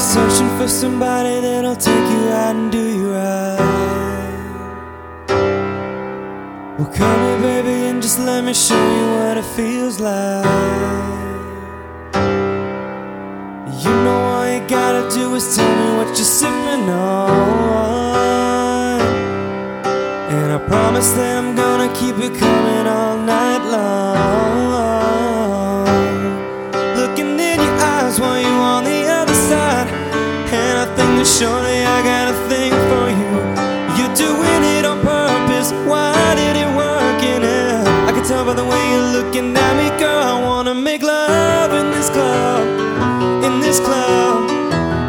for somebody that'll take you out and do you right. Well, come here, baby, and just let me show you what it feels like. You know all you gotta do is tell me what you're sipping on. And I promise that I'm gonna keep it coming all night long. Surely I got a thing for you. You're doing it on purpose. Why did it work in it? I can tell by the way you're looking at me, girl. I wanna make love in this club. In this club.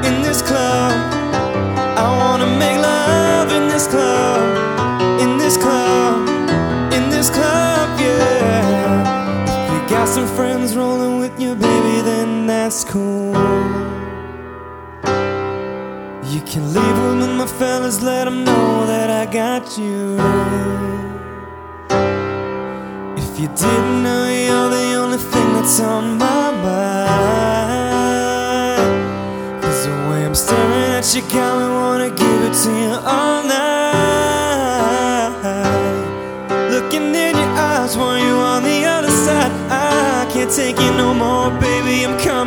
In this club. I wanna make love in this club. In this club. In this club, yeah. If you got some friends rolling with you, baby, then that's cool. You can leave with my fellas, let them know that I got you. If you didn't know, you're the only thing that's on my mind. Cause the way I'm staring at you got me wanna give it to you all night. Looking in your eyes while you on the other side. I can't take it no more, baby. I'm coming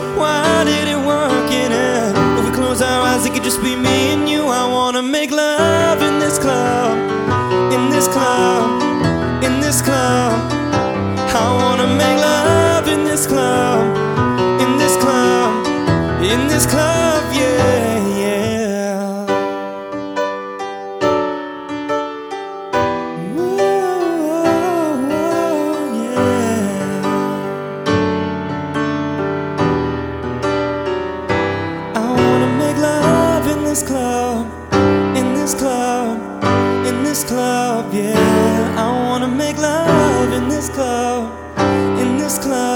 purpose. Why did it work in it? If we close our eyes, it could just be me and you. I wanna make love in this club, in this club, in this club. I wanna make love in this club, in this club, in this club, this club, in this club, in this club, yeah. I wanna make love in this club, in this club.